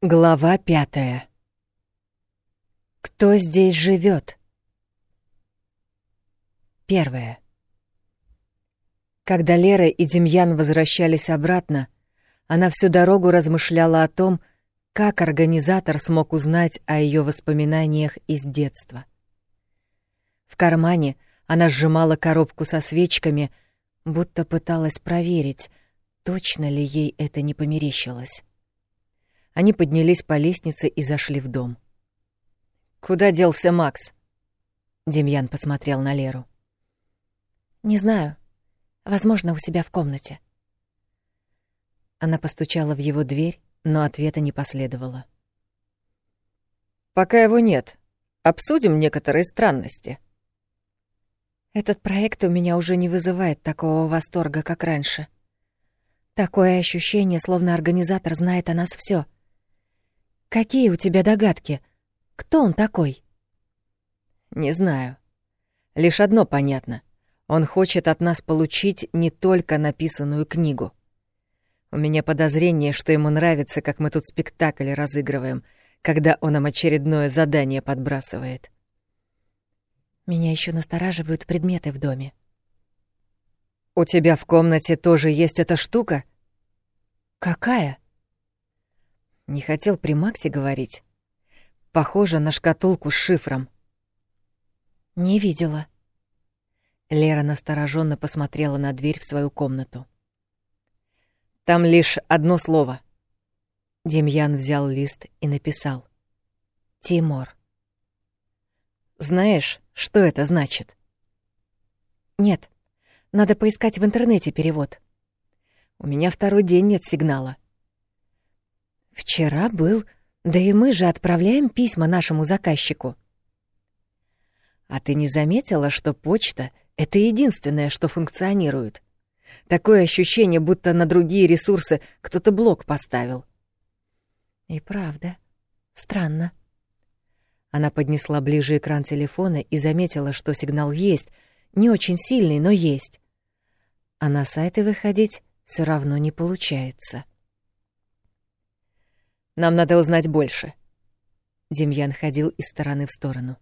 Глава пятая. Кто здесь живет? Первое. Когда Лера и Демьян возвращались обратно, она всю дорогу размышляла о том, как организатор смог узнать о ее воспоминаниях из детства. В кармане она сжимала коробку со свечками, будто пыталась проверить, точно ли ей это не померещилось. Они поднялись по лестнице и зашли в дом. «Куда делся Макс?» Демьян посмотрел на Леру. «Не знаю. Возможно, у себя в комнате». Она постучала в его дверь, но ответа не последовало. «Пока его нет. Обсудим некоторые странности». «Этот проект у меня уже не вызывает такого восторга, как раньше. Такое ощущение, словно организатор знает о нас все. Какие у тебя догадки? Кто он такой? Не знаю. Лишь одно понятно. Он хочет от нас получить не только написанную книгу. У меня подозрение, что ему нравится, как мы тут спектакль разыгрываем, когда он нам очередное задание подбрасывает. Меня еще настораживают предметы в доме. У тебя в комнате тоже есть эта штука? Какая? Не хотел при Максе говорить. Похоже на шкатулку с шифром. Не видела. Лера настороженно посмотрела на дверь в свою комнату. Там лишь одно слово. Демьян взял лист и написал: Тимур. Знаешь, что это значит? Нет. Надо поискать в интернете перевод. У меня второй день нет сигнала. Вчера был, да и мы же отправляем письма нашему заказчику. А ты не заметила, что почта — это единственное, что функционирует? Такое ощущение, будто на другие ресурсы кто-то блок поставил. И правда. Странно. Она поднесла ближе экран телефона и заметила, что сигнал есть, не очень сильный, но есть. А на сайты выходить все равно не получается. Нам надо узнать больше. Демьян ходил из стороны в сторону.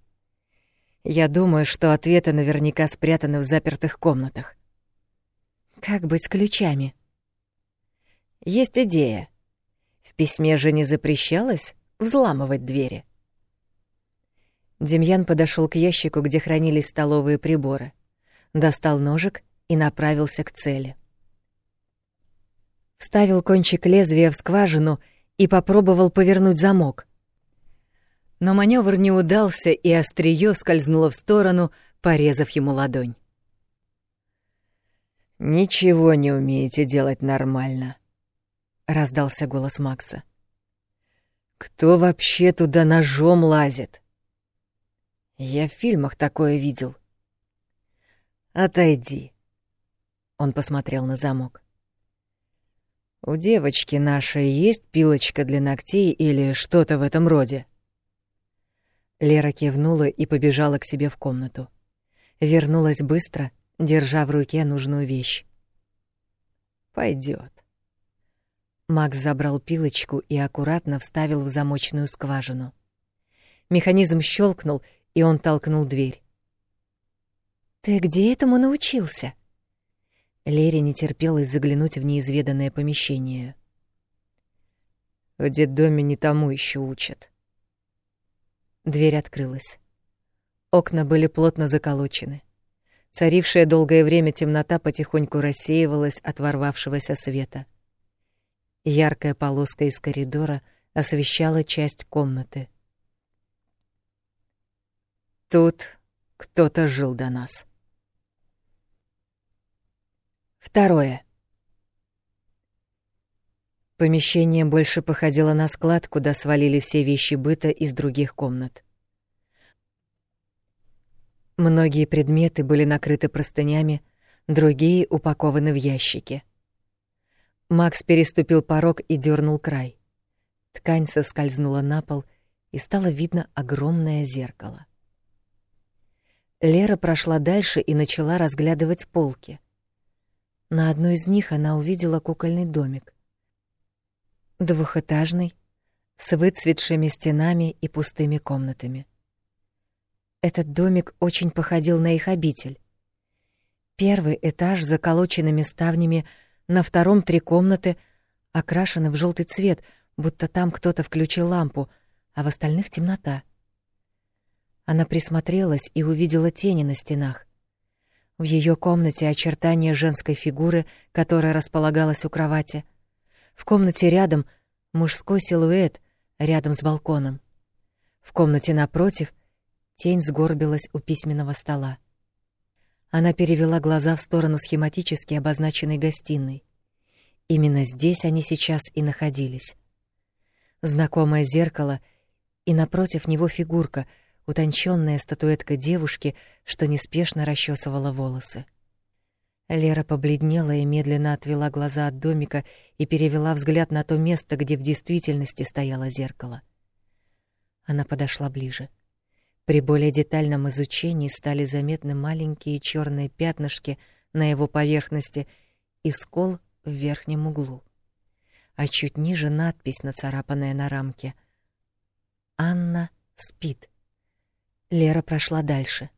Я думаю, что ответы наверняка спрятаны в запертых комнатах. Как быть с ключами? Есть идея. В письме же не запрещалось взламывать двери. Демьян подошел к ящику, где хранились столовые приборы, достал ножик и направился к цели. Вставил кончик лезвия в скважину и попробовал повернуть замок. Но маневр не удался, и острие скользнуло в сторону, порезав ему ладонь. «Ничего не умеете делать нормально», — раздался голос Макса. «Кто вообще туда ножом лазит?» «Я в фильмах такое видел». «Отойди», — он посмотрел на замок. У девочки нашей есть пилочка для ногтей или что-то в этом роде? Лера кивнула и побежала к себе в комнату. Вернулась быстро, держа в руке нужную вещь. Пойдет. Макс забрал пилочку и аккуратно вставил в замочную скважину. Механизм щелкнул, и он толкнул дверь. «Ты где этому научился?» Лере не терпелось заглянуть в неизведанное помещение. В детдоме не тому еще учат. Дверь открылась. Окна были плотно заколочены. Царившая долгое время темнота потихоньку рассеивалась от ворвавшегося света. Яркая полоска из коридора освещала часть комнаты. Тут кто-то жил до нас. Второе. Помещение больше походило на склад, куда свалили все вещи быта из других комнат. Многие предметы были накрыты простынями, другие упакованы в ящики. Макс переступил порог и дернул край. Ткань соскользнула на пол, и стало видно огромное зеркало. Лера прошла дальше и начала разглядывать полки. На одной из них она увидела кукольный домик. Двухэтажный, с выцветшими стенами и пустыми комнатами. Этот домик очень походил на их обитель. Первый этаж с заколоченными ставнями, на втором три комнаты, окрашены в желтый цвет, будто там кто-то включил лампу, а в остальных темнота. Она присмотрелась и увидела тени на стенах. В ее комнате очертания женской фигуры, которая располагалась у кровати. В комнате рядом мужской силуэт, рядом с балконом. В комнате напротив тень сгорбилась у письменного стола. Она перевела глаза в сторону схематически обозначенной гостиной. Именно здесь они сейчас и находились. Знакомое зеркало и напротив него фигурка, утонченная статуэтка девушки, что неспешно расчесывала волосы. Лера побледнела и медленно отвела глаза от домика и перевела взгляд на то место, где в действительности стояло зеркало. Она подошла ближе. При более детальном изучении стали заметны маленькие черные пятнышки на его поверхности и скол в верхнем углу. А чуть ниже надпись, нацарапанная на рамке. «Анна спит». Лера прошла дальше.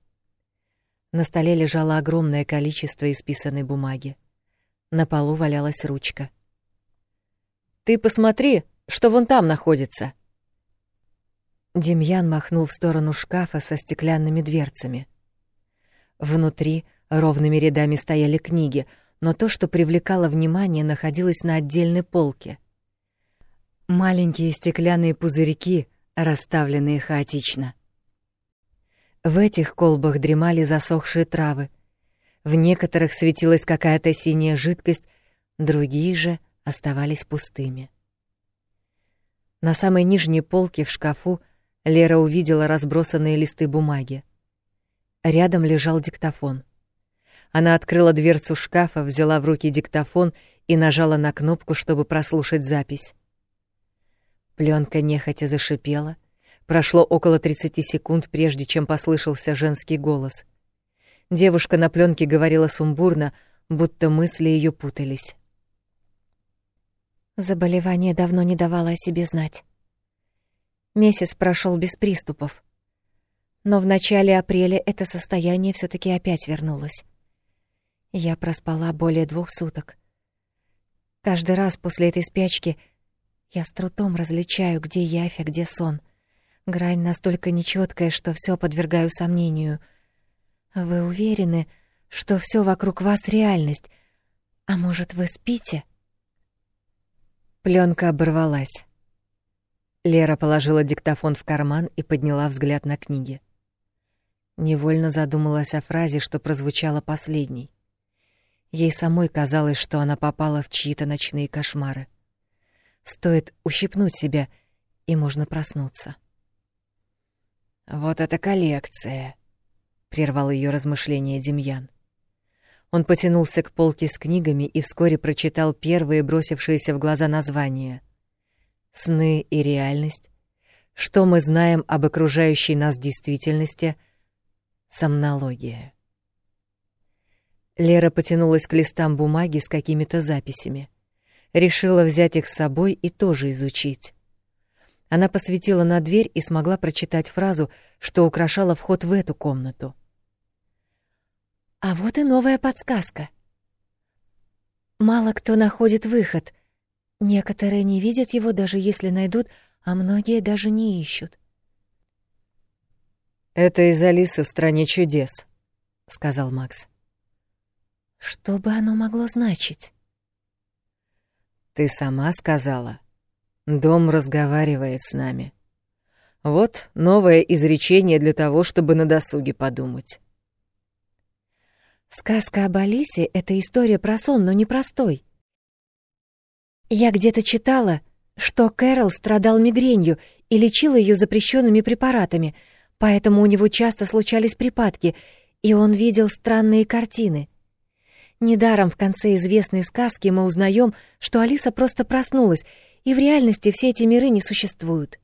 На столе лежало огромное количество исписанной бумаги. На полу валялась ручка. «Ты посмотри, что вон там находится!» Демьян махнул в сторону шкафа со стеклянными дверцами. Внутри ровными рядами стояли книги, но то, что привлекало внимание, находилось на отдельной полке. Маленькие стеклянные пузырьки, расставленные хаотично. В этих колбах дремали засохшие травы. В некоторых светилась какая-то синяя жидкость, другие же оставались пустыми. На самой нижней полке в шкафу Лера увидела разбросанные листы бумаги. Рядом лежал диктофон. Она открыла дверцу шкафа, взяла в руки диктофон и нажала на кнопку, чтобы прослушать запись. Пленка нехотя зашипела. Прошло около 30 секунд, прежде чем послышался женский голос. Девушка на пленке говорила сумбурно, будто мысли ее путались. Заболевание давно не давало о себе знать. Месяц прошел без приступов. Но в начале апреля это состояние все таки опять вернулось. Я проспала более двух суток. Каждый раз после этой спячки я с трудом различаю, где явь, а где сон. Грань настолько нечеткая, что все подвергаю сомнению. Вы уверены, что все вокруг вас реальность? А может, вы спите? Пленка оборвалась. Лера положила диктофон в карман и подняла взгляд на книги. Невольно задумалась о фразе, что прозвучала последней. Ей самой казалось, что она попала в чьи-то ночные кошмары. Стоит ущипнуть себя, и можно проснуться. «Вот эта коллекция!» — прервал ее размышления Демьян. Он потянулся к полке с книгами и вскоре прочитал первые бросившиеся в глаза названия — сны и реальность, что мы знаем об окружающей нас действительности, сомнология. Лера потянулась к листам бумаги с какими-то записями. Решила взять их с собой и тоже изучить. Она посветила на дверь и смогла прочитать фразу, что украшала вход в эту комнату. А вот и новая подсказка. Мало кто находит выход, Некоторые не видят его, даже если найдут, а многие даже не ищут. «Это из Алисы в «Стране чудес», — сказал Макс. «Что бы оно могло значить?» «Ты сама сказала. Дом разговаривает с нами. Вот новое изречение для того, чтобы на досуге подумать». Сказка об Алисе — это история про сон, но непростой. Я где-то читала, что Кэрол страдал мигренью и лечил ее запрещенными препаратами, поэтому у него часто случались припадки, и он видел странные картины. Недаром в конце известной сказки мы узнаем, что Алиса просто проснулась, и в реальности все эти миры не существуют.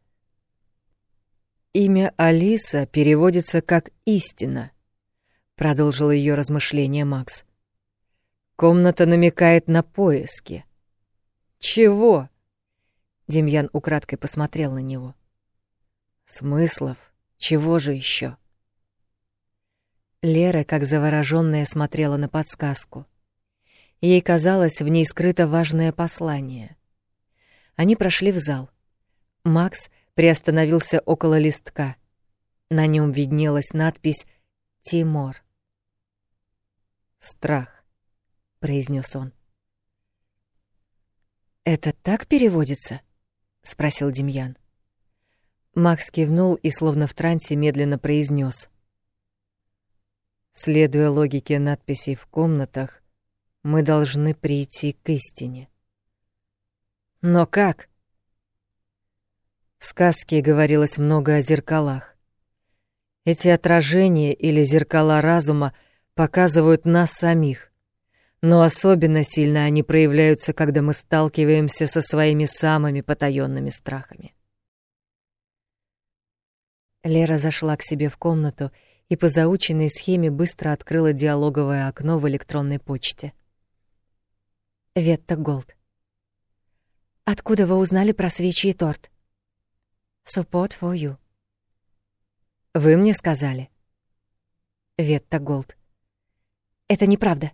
«Имя Алиса переводится как «истина», — продолжил ее размышление Макс. «Комната намекает на поиски». Чего? Демьян украдкой посмотрел на него. Смыслов? Чего же еще? Лера, как заворожённая, смотрела на подсказку. Ей казалось, в ней скрыто важное послание. Они прошли в зал. Макс приостановился около листка. На нем виднелась надпись «Тимор». «Страх», — произнес он. «Это так переводится?» — спросил Демьян. Макс кивнул и, словно в трансе, медленно произнес: «Следуя логике надписей в комнатах, мы должны прийти к истине». «Но как?» В сказке говорилось много о зеркалах. Эти отражения или зеркала разума показывают нас самих, но особенно сильно они проявляются, когда мы сталкиваемся со своими самыми потаёнными страхами. Лера зашла к себе в комнату и по заученной схеме быстро открыла диалоговое окно в электронной почте. Ветта Голд. Откуда вы узнали про свечи и торт? Support for you. Вы мне сказали. Ветта Голд. Это неправда.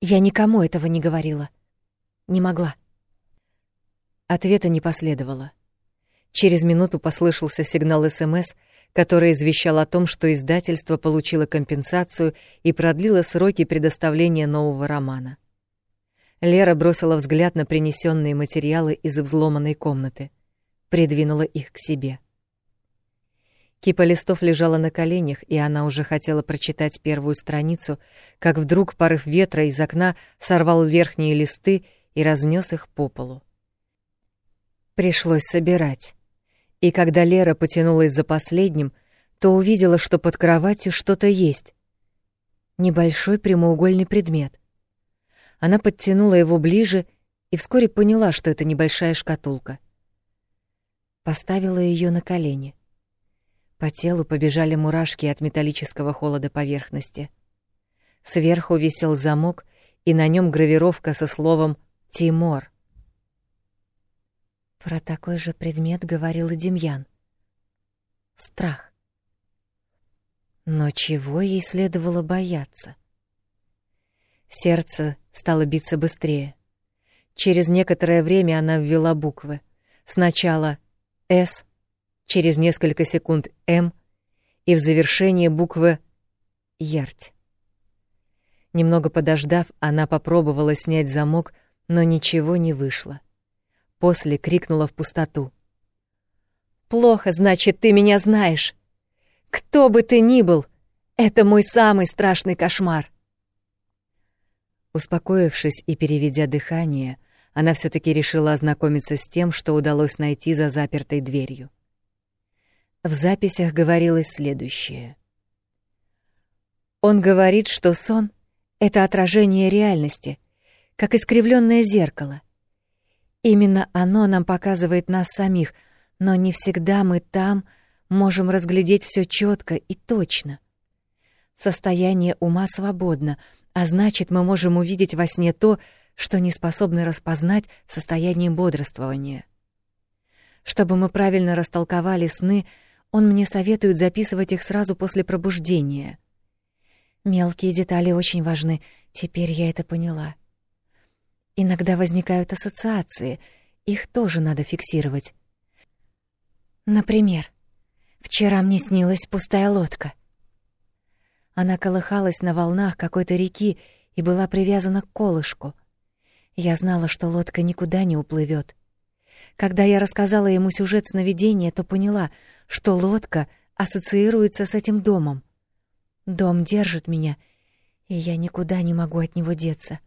Я никому этого не говорила. Не могла. Ответа не последовало. Через минуту послышался сигнал СМС, который извещал о том, что издательство получило компенсацию и продлило сроки предоставления нового романа. Лера бросила взгляд на принесенные материалы из взломанной комнаты, придвинула их к себе. Кипа листов лежала на коленях, и она уже хотела прочитать первую страницу, как вдруг порыв ветра из окна сорвал верхние листы и разнес их по полу. Пришлось собирать. И когда Лера потянулась за последним, то увидела, что под кроватью что-то есть. Небольшой прямоугольный предмет. Она подтянула его ближе и вскоре поняла, что это небольшая шкатулка. Поставила ее на колени. По телу побежали мурашки от металлического холода поверхности. Сверху висел замок, и на нем гравировка со словом «Тимор». Про такой же предмет говорил Демьян. Страх. Но чего ей следовало бояться? Сердце стало биться быстрее. Через некоторое время она ввела буквы. Сначала «С», через несколько секунд «М» и в завершение буквы «Ярть». Немного подождав, она попробовала снять замок, но ничего не вышло. После крикнула в пустоту. «Плохо, значит, ты меня знаешь. Кто бы ты ни был, это мой самый страшный кошмар». Успокоившись и переведя дыхание, она все таки решила ознакомиться с тем, что удалось найти за запертой дверью. В записях говорилось следующее. Он говорит, что сон — это отражение реальности, как искривленное зеркало. Именно оно нам показывает нас самих, но не всегда мы там можем разглядеть все четко и точно. Состояние ума свободно, а значит, мы можем увидеть во сне то, что не способны распознать в состоянии бодрствования. Чтобы мы правильно растолковали сны — он мне советует записывать их сразу после пробуждения. Мелкие детали очень важны, теперь я это поняла. Иногда возникают ассоциации, их тоже надо фиксировать. Например, вчера мне снилась пустая лодка. Она колыхалась на волнах какой-то реки и была привязана к колышку. Я знала, что лодка никуда не уплывет. Когда я рассказала ему сюжет сновидения, то поняла, что лодка ассоциируется с этим домом. Дом держит меня, и я никуда не могу от него деться.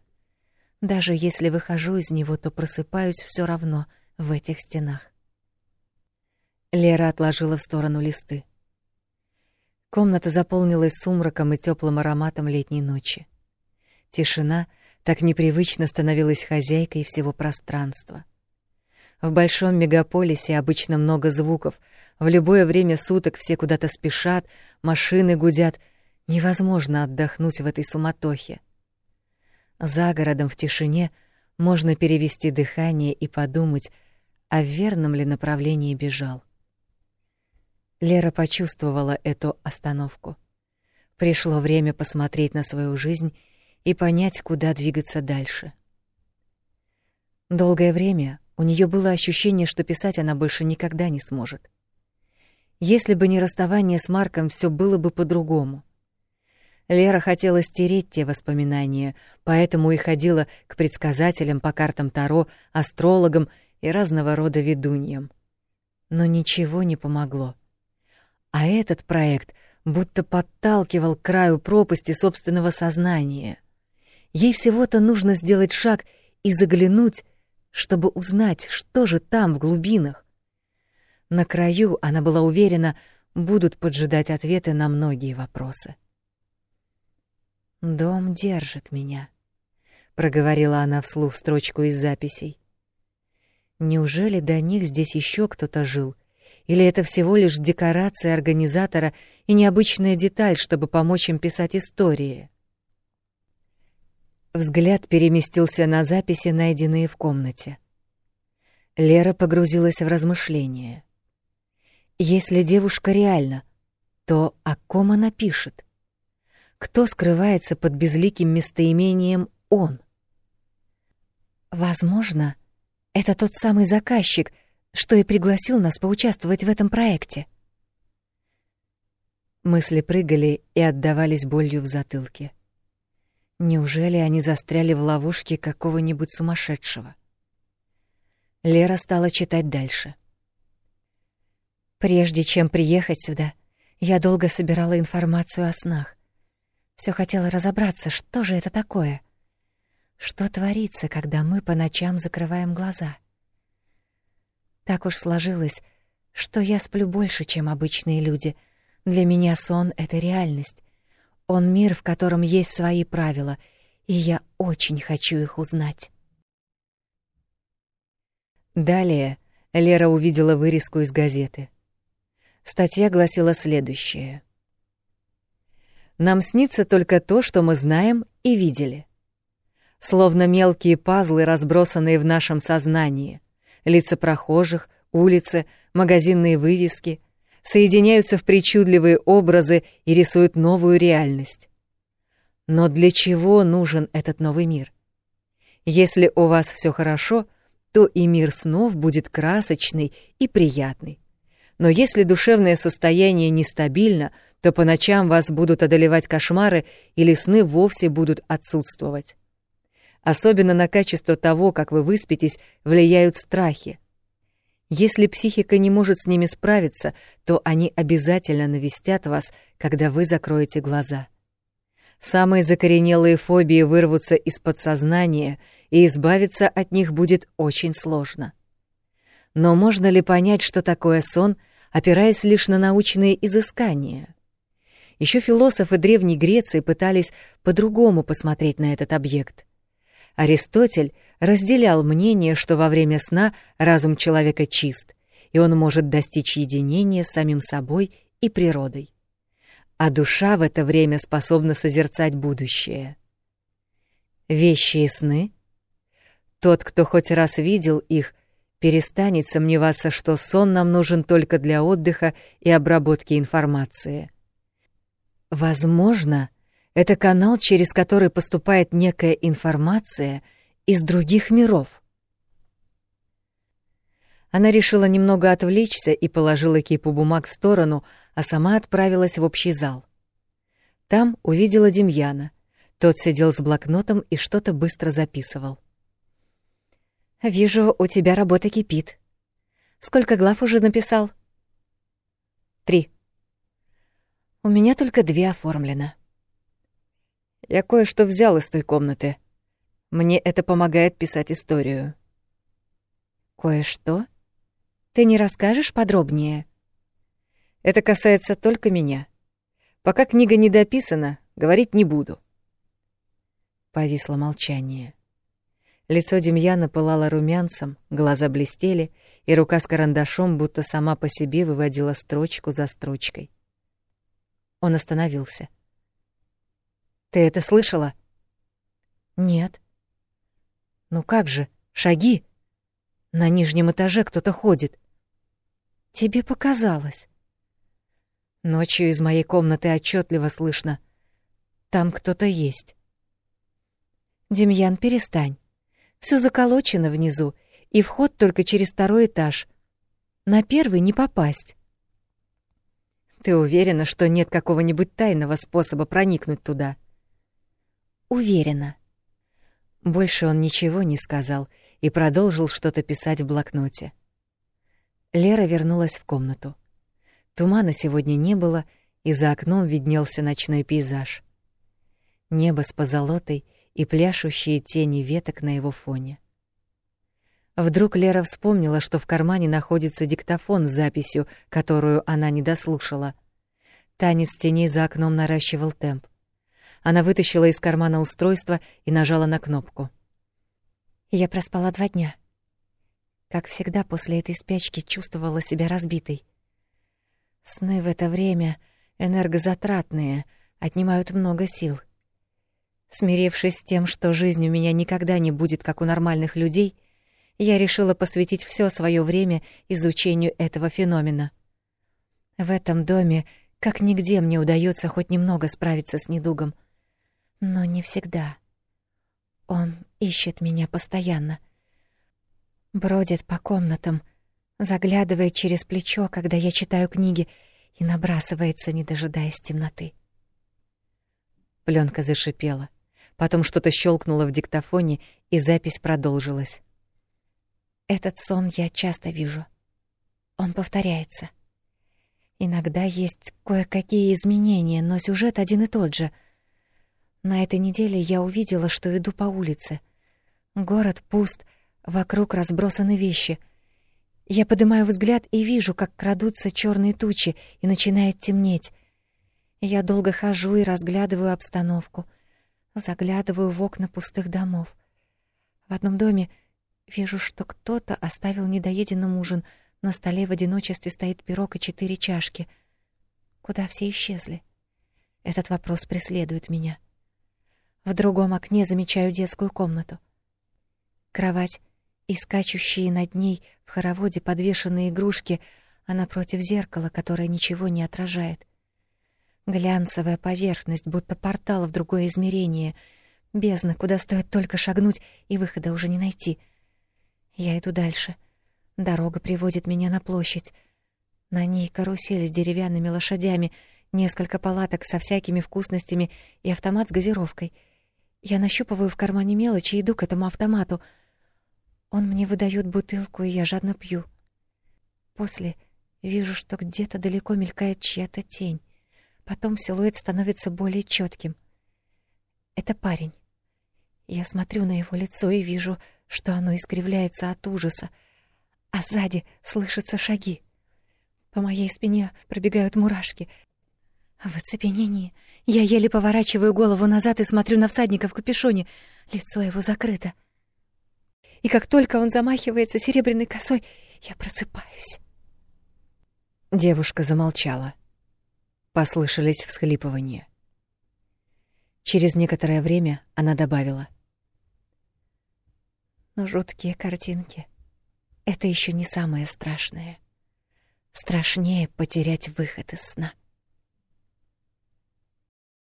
Даже если выхожу из него, то просыпаюсь все равно в этих стенах. Лера отложила в сторону листы. Комната заполнилась сумраком и теплым ароматом летней ночи. Тишина так непривычно становилась хозяйкой всего пространства. В большом мегаполисе обычно много звуков. В любое время суток все куда-то спешат, машины гудят. Невозможно отдохнуть в этой суматохе. За городом в тишине можно перевести дыхание и подумать, а в верном ли направлении бежал. Лера почувствовала эту остановку. Пришло время посмотреть на свою жизнь и понять, куда двигаться дальше. Долгое время у нее было ощущение, что писать она больше никогда не сможет. Если бы не расставание с Марком, все было бы по-другому. Лера хотела стереть те воспоминания, поэтому и ходила к предсказателям по картам Таро, астрологам и разного рода ведуньям. Но ничего не помогло. А этот проект будто подталкивал к краю пропасти собственного сознания. Ей всего-то нужно сделать шаг и заглянуть, чтобы узнать, что же там в глубинах. На краю, она была уверена, будут поджидать ответы на многие вопросы. «Дом держит меня», — проговорила она вслух строчку из записей. «Неужели до них здесь еще кто-то жил?» Или это всего лишь декорация организатора и необычная деталь, чтобы помочь им писать истории? Взгляд переместился на записи, найденные в комнате. Лера погрузилась в размышления. Если девушка реальна, то о ком она пишет? Кто скрывается под безликим местоимением «он»? Возможно, это тот самый заказчик — что и пригласил нас поучаствовать в этом проекте. Мысли прыгали и отдавались болью в затылке. Неужели они застряли в ловушке какого-нибудь сумасшедшего? Лера стала читать дальше. Прежде чем приехать сюда, я долго собирала информацию о снах. Всё хотела разобраться, что же это такое. Что творится, когда мы по ночам закрываем глаза? Так уж сложилось, что я сплю больше, чем обычные люди. Для меня сон — это реальность. Он мир, в котором есть свои правила, и я очень хочу их узнать. Далее Лера увидела вырезку из газеты. Статья гласила следующее. «Нам снится только то, что мы знаем и видели. Словно мелкие пазлы, разбросанные в нашем сознании лица прохожих, улицы, магазинные вывески соединяются в причудливые образы и рисуют новую реальность. Но для чего нужен этот новый мир? Если у вас все хорошо, то и мир снов будет красочный и приятный. Но если душевное состояние нестабильно, то по ночам вас будут одолевать кошмары или сны вовсе будут отсутствовать. Особенно на качество того, как вы выспитесь, влияют страхи. Если психика не может с ними справиться, то они обязательно навестят вас, когда вы закроете глаза. Самые закоренелые фобии вырвутся из подсознания, и избавиться от них будет очень сложно. Но можно ли понять, что такое сон, опираясь лишь на научные изыскания? Еще философы Древней Греции пытались по-другому посмотреть на этот объект — Аристотель разделял мнение, что во время сна разум человека чист, и он может достичь единения с самим собой и природой. А душа в это время способна созерцать будущее. Вещи и сны? Тот, кто хоть раз видел их, перестанет сомневаться, что сон нам нужен только для отдыха и обработки информации. Возможно, это канал, через который поступает некая информация из других миров. Она решила немного отвлечься и положила кипу бумаг в сторону, а сама отправилась в общий зал. Там увидела Демьяна. Тот сидел с блокнотом и что-то быстро записывал. «Вижу, у тебя работа кипит. Сколько глав уже написал?» «Три». «У меня только две оформлено». Я кое-что взял из той комнаты. Мне это помогает писать историю. Кое-что? Ты не расскажешь подробнее? Это касается только меня. Пока книга не дописана, говорить не буду. Повисло молчание. Лицо Демьяна пылало румянцем, глаза блестели, и рука с карандашом будто сама по себе выводила строчку за строчкой. Он остановился. Ты это слышала? Нет. Ну как же, шаги? На нижнем этаже кто-то ходит. Тебе показалось. Ночью из моей комнаты отчетливо слышно. Там кто-то есть. Демьян, перестань. Все заколочено внизу, и вход только через второй этаж. На первый не попасть. Ты уверена, что нет какого-нибудь тайного способа проникнуть туда? Уверена. Больше он ничего не сказал и продолжил что-то писать в блокноте. Лера вернулась в комнату. Тумана сегодня не было, и за окном виднелся ночной пейзаж. Небо с позолотой и пляшущие тени веток на его фоне. Вдруг Лера вспомнила, что в кармане находится диктофон с записью, которую она не дослушала. Танец теней за окном наращивал темп. Она вытащила из кармана устройство и нажала на кнопку. Я проспала два дня. Как всегда, после этой спячки чувствовала себя разбитой. Сны в это время энергозатратные, отнимают много сил. Смирившись с тем, что жизнь у меня никогда не будет как у нормальных людей, я решила посвятить все свое время изучению этого феномена. В этом доме как нигде мне удается хоть немного справиться с недугом — но не всегда. Он ищет меня постоянно. Бродит по комнатам, заглядывает через плечо, когда я читаю книги, и набрасывается, не дожидаясь темноты. Пленка зашипела. Потом что-то щелкнуло в диктофоне, и запись продолжилась. Этот сон я часто вижу. Он повторяется. Иногда есть кое-какие изменения, но сюжет один и тот же — на этой неделе я увидела, что иду по улице. Город пуст, вокруг разбросаны вещи. Я поднимаю взгляд и вижу, как крадутся черные тучи, и начинает темнеть. Я долго хожу и разглядываю обстановку. Заглядываю в окна пустых домов. В одном доме вижу, что кто-то оставил недоеденным ужин. На столе в одиночестве стоит пирог и четыре чашки. Куда все исчезли? Этот вопрос преследует меня. В другом окне замечаю детскую комнату. Кровать и скачущие над ней в хороводе подвешенные игрушки, а напротив зеркала, которое ничего не отражает. Глянцевая поверхность, будто портал в другое измерение. Бездна, куда стоит только шагнуть, и выхода уже не найти. Я иду дальше. Дорога приводит меня на площадь. На ней карусель с деревянными лошадями, несколько палаток со всякими вкусностями и автомат с газировкой — я нащупываю в кармане мелочи и иду к этому автомату. Он мне выдает бутылку, и я жадно пью. После вижу, что где-то далеко мелькает чья-то тень. Потом силуэт становится более четким. Это парень. Я смотрю на его лицо и вижу, что оно искривляется от ужаса, а сзади слышатся шаги. По моей спине пробегают мурашки. В оцепенении я еле поворачиваю голову назад и смотрю на всадника в капюшоне. Лицо его закрыто. И как только он замахивается серебряной косой, я просыпаюсь. Девушка замолчала. Послышались всхлипывания. Через некоторое время она добавила. Но жуткие картинки — это еще не самое страшное. Страшнее потерять выход из сна.